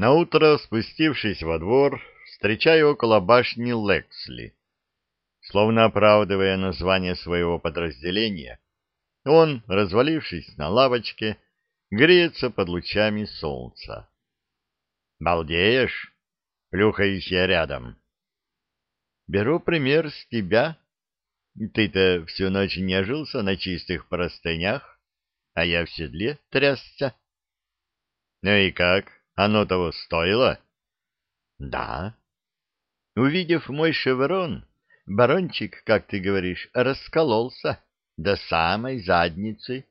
Наутро, спустившись во двор, встречаю около башни Лексли. Словно оправдывая название своего подразделения, он, развалившись на лавочке, греется под лучами солнца. «Балдеешь?» — плюхаюсь я рядом. «Беру пример с тебя. Ты-то всю ночь нежился на чистых простынях, а я в седле трясся». «Ну и как?» Оно того стоило? Да. Увидев мой шеврон, барончик, как ты говоришь, раскололся до самой задницы.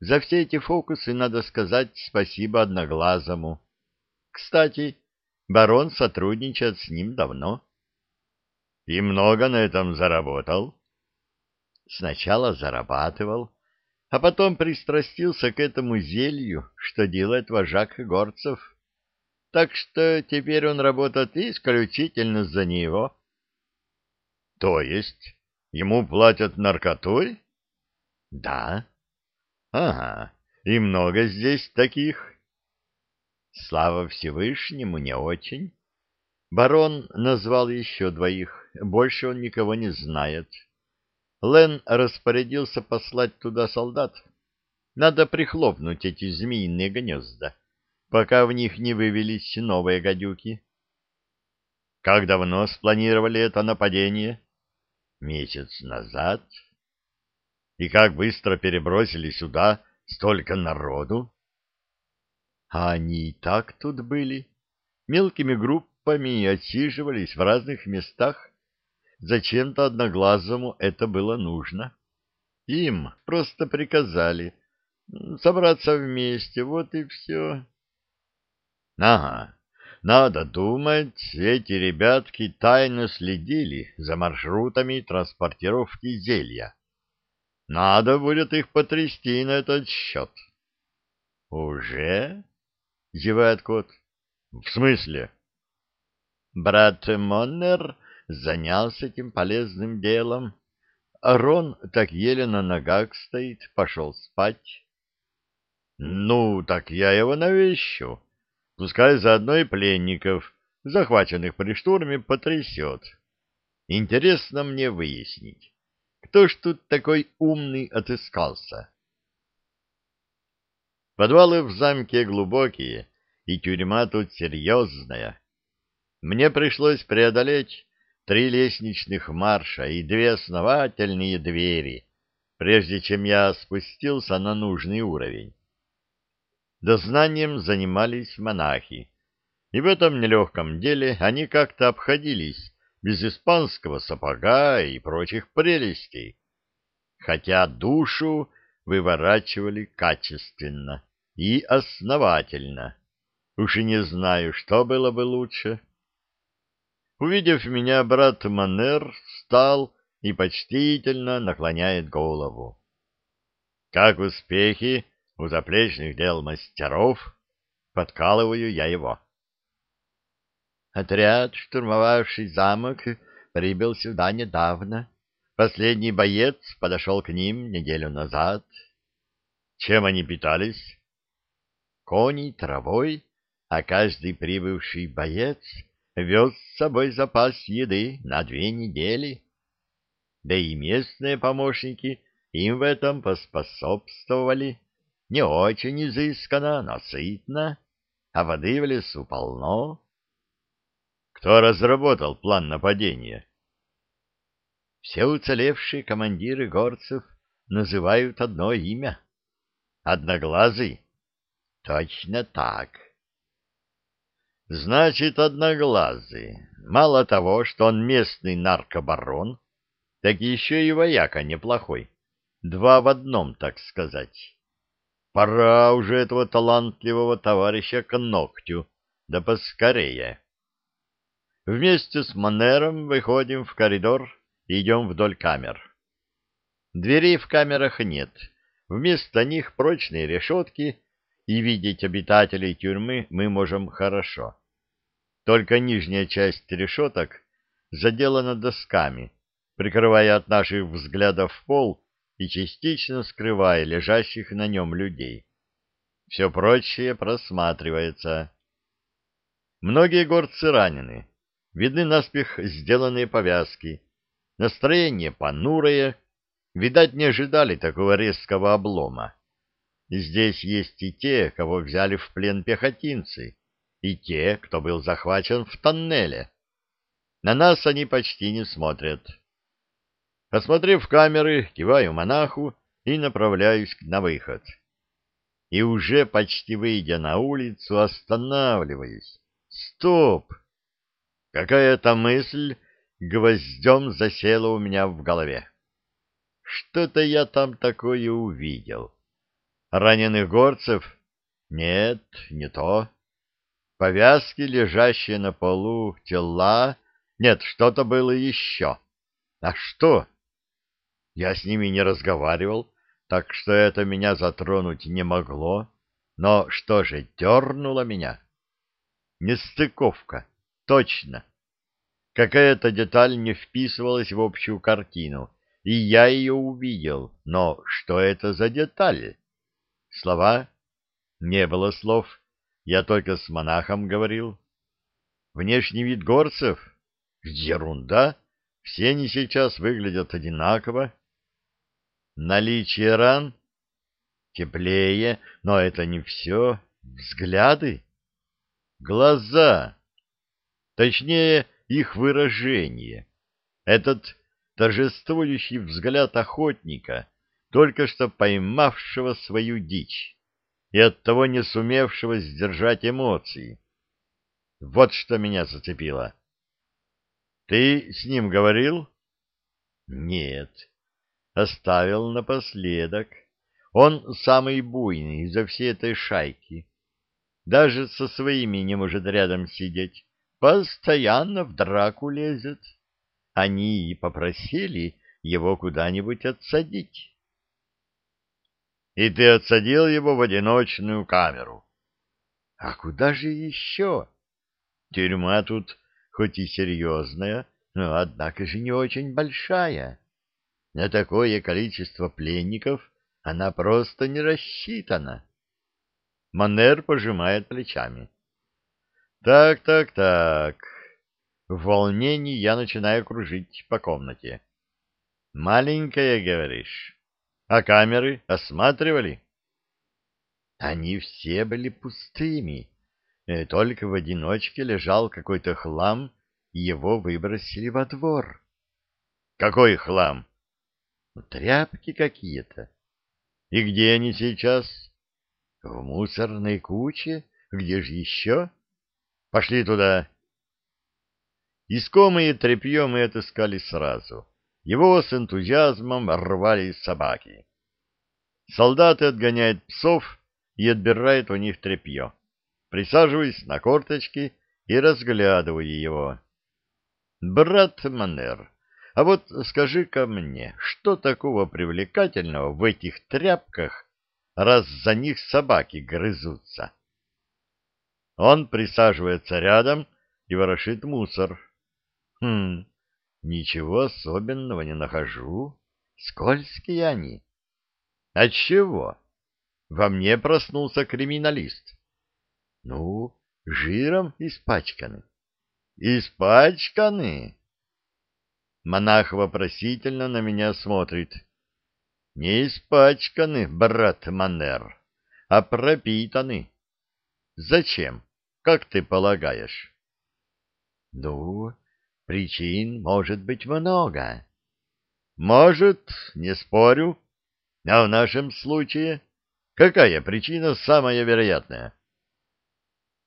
За все эти фокусы надо сказать спасибо Одноглазому. Кстати, барон сотрудничает с ним давно. И много на этом заработал? Сначала зарабатывал, а потом пристрастился к этому зелью, что делает вожак горцев. Так что теперь он работает исключительно за него. — То есть ему платят наркотой? — Да. — Ага, и много здесь таких? — Слава Всевышнему, не очень. Барон назвал еще двоих, больше он никого не знает. — Лен распорядился послать туда солдат. Надо прихлопнуть эти змеиные гнезда, пока в них не вывелись новые гадюки. Как давно спланировали это нападение? Месяц назад. И как быстро перебросили сюда столько народу? А они и так тут были, мелкими группами отсиживались в разных местах, Зачем-то Одноглазому это было нужно. Им просто приказали собраться вместе, вот и все. Ага, надо думать, эти ребятки тайно следили за маршрутами транспортировки зелья. Надо будет их потрясти на этот счет. — Уже? — зевает кот. — В смысле? — Брат Моннер занялся этим полезным делом. А Рон так еле на ногах стоит, пошел спать. Ну, так я его навещу. Пускай заодно и пленников, захваченных при штурме, потрясет. Интересно мне выяснить, кто ж тут такой умный отыскался. Подвалы в замке глубокие, и тюрьма тут серьезная. Мне пришлось преодолеть три лестничных марша и две основательные двери, прежде чем я спустился на нужный уровень. Дознанием занимались монахи, и в этом нелегком деле они как-то обходились без испанского сапога и прочих прелестей, хотя душу выворачивали качественно и основательно. Уж и не знаю, что было бы лучше. Увидев меня, брат Манер встал и почтительно наклоняет голову. «Как успехи у заплечных дел мастеров?» Подкалываю я его. Отряд, штурмовавший замок, прибыл сюда недавно. Последний боец подошел к ним неделю назад. Чем они питались? Коней, травой, а каждый прибывший боец вез с собой запас еды на две недели. Да и местные помощники им в этом поспособствовали. Не очень изысканно, но сытно, а воды в лесу полно. Кто разработал план нападения? Все уцелевшие командиры горцев называют одно имя. Одноглазый? Точно так. Значит, одноглазый. Мало того, что он местный наркобарон, так еще и вояка неплохой. Два в одном, так сказать. Пора уже этого талантливого товарища к ногтю, да поскорее. Вместе с Манером выходим в коридор и идем вдоль камер. Дверей в камерах нет. Вместо них прочные решетки и видеть обитателей тюрьмы мы можем хорошо. Только нижняя часть решеток заделана досками, прикрывая от наших взглядов пол и частично скрывая лежащих на нем людей. Все прочее просматривается. Многие горцы ранены, видны наспех сделанные повязки, настроение понурое, видать, не ожидали такого резкого облома. Здесь есть и те, кого взяли в плен пехотинцы, и те, кто был захвачен в тоннеле. На нас они почти не смотрят. Осмотрев камеры, киваю монаху и направляюсь на выход. И уже почти выйдя на улицу, останавливаюсь. Стоп! Какая-то мысль гвоздем засела у меня в голове. Что-то я там такое увидел. Раненых горцев? Нет, не то. Повязки, лежащие на полу, тела? Нет, что-то было еще. А что? Я с ними не разговаривал, так что это меня затронуть не могло. Но что же дернуло меня? Нестыковка. Точно. Какая-то деталь не вписывалась в общую картину, и я ее увидел. Но что это за деталь? Слова? Не было слов. Я только с монахом говорил. Внешний вид горцев? Ерунда. Все они сейчас выглядят одинаково. Наличие ран? Теплее, но это не все. Взгляды? Глаза. Точнее, их выражение. Этот торжествующий взгляд охотника, только что поймавшего свою дичь и оттого не сумевшего сдержать эмоции. Вот что меня зацепило. Ты с ним говорил? Нет. Оставил напоследок. Он самый буйный изо всей этой шайки. Даже со своими не может рядом сидеть. Постоянно в драку лезет. Они и попросили его куда-нибудь отсадить. И ты отсадил его в одиночную камеру. А куда же еще? Тюрьма тут хоть и серьезная, но однако же не очень большая. На такое количество пленников она просто не рассчитана. Манер пожимает плечами. Так, так, так. В волнении я начинаю кружить по комнате. Маленькая, говоришь? А камеры осматривали? Они все были пустыми. Э, только в одиночке лежал какой-то хлам, и его выбросили во двор. Какой хлам? Тряпки какие-то. И где они сейчас? В мусорной куче? Где же еще? Пошли туда. Искомые тряпье мы отыскали сразу. Его с энтузиазмом рвали собаки. Солдаты отгоняют псов и отбирают у них тряпье. Присаживаюсь на корточки и разглядываю его. Брат Манер, а вот скажи-ка мне, что такого привлекательного в этих тряпках, раз за них собаки грызутся? Он присаживается рядом и ворошит мусор. Хм, ничего особенного не нахожу. Скользкие они. Отчего? Во мне проснулся криминалист. Ну, жиром испачканы. Испачканы? Монах вопросительно на меня смотрит. Не испачканы, брат Манер, а пропитаны. Зачем? Как ты полагаешь? Ну, причин может быть много. Может, не спорю. А в нашем случае какая причина самая вероятная?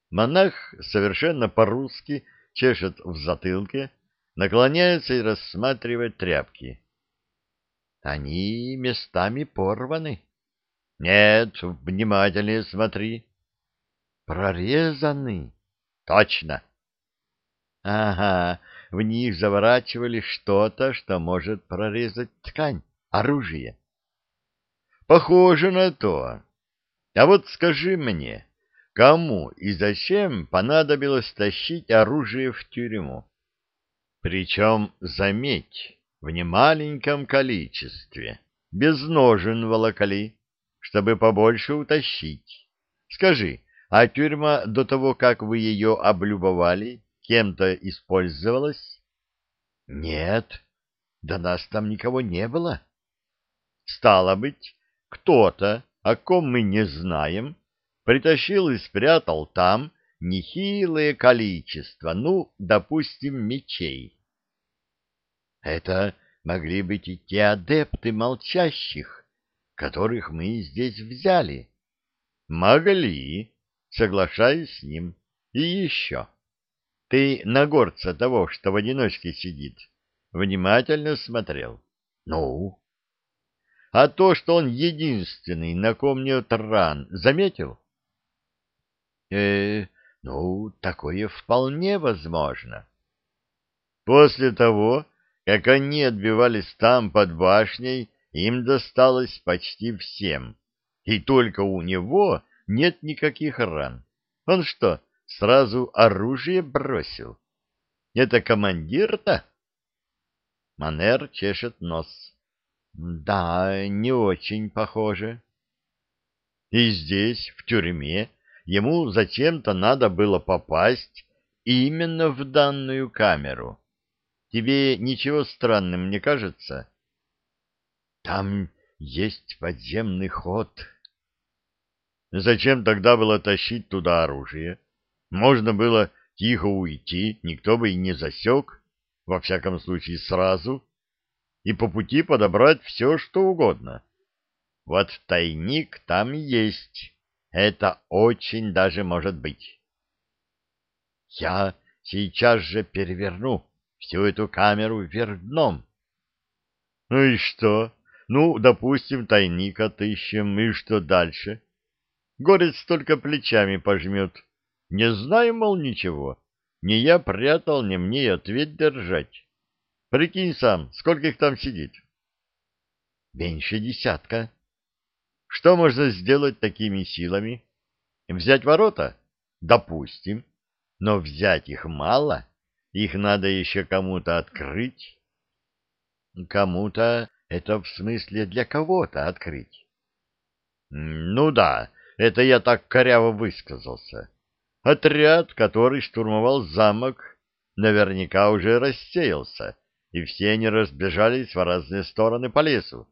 Монах совершенно по-русски чешет в затылке, наклоняется и рассматривает тряпки. Они местами порваны. Нет, внимательнее смотри. Прорезаны. Точно. Ага, в них заворачивали что-то, что может прорезать ткань, оружие. Похоже на то. А вот скажи мне, кому и зачем понадобилось тащить оружие в тюрьму? Причем, заметь, в немаленьком количестве, без ножен волокали, чтобы побольше утащить. Скажи, А тюрьма до того, как вы ее облюбовали, кем-то использовалась? Нет, до нас там никого не было. Стало быть, кто-то, о ком мы не знаем, притащил и спрятал там нехилое количество, ну, допустим, мечей. Это могли быть и те адепты молчащих, которых мы здесь взяли. Могли, соглашаюсь с ним. И еще. Ты на горца того, что в одиночке сидит, внимательно смотрел? Ну? А то, что он единственный, на ком нет ран, заметил? Э, ну, такое вполне возможно. После того, как они отбивались там под башней, им досталось почти всем. И только у него нет никаких ран. Он что, сразу оружие бросил? Это командир-то? Манер чешет нос. Да, не очень похоже. И здесь, в тюрьме, ему зачем-то надо было попасть именно в данную камеру. Тебе ничего странным не кажется? Там есть подземный ход. Зачем тогда было тащить туда оружие? Можно было тихо уйти, никто бы и не засек, во всяком случае сразу, и по пути подобрать все, что угодно. Вот тайник там есть, это очень даже может быть. Я сейчас же переверну всю эту камеру вверх дном. Ну и что? Ну, допустим, тайник отыщем, и что дальше? Горец только плечами пожмет. Не знаю, мол, ничего. Не я прятал, не мне ответ держать. Прикинь сам, сколько их там сидит? Меньше десятка. Что можно сделать такими силами? Взять ворота? Допустим. Но взять их мало. Их надо еще кому-то открыть. Кому-то это в смысле для кого-то открыть. Ну да, это я так коряво высказался. Отряд, который штурмовал замок, наверняка уже рассеялся, и все они разбежались в разные стороны по лесу.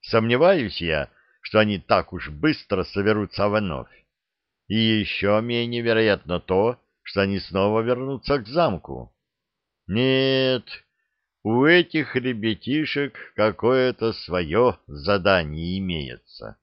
Сомневаюсь я, что они так уж быстро соберутся вновь. И еще менее вероятно то, что они снова вернутся к замку. Нет, у этих ребятишек какое-то свое задание имеется.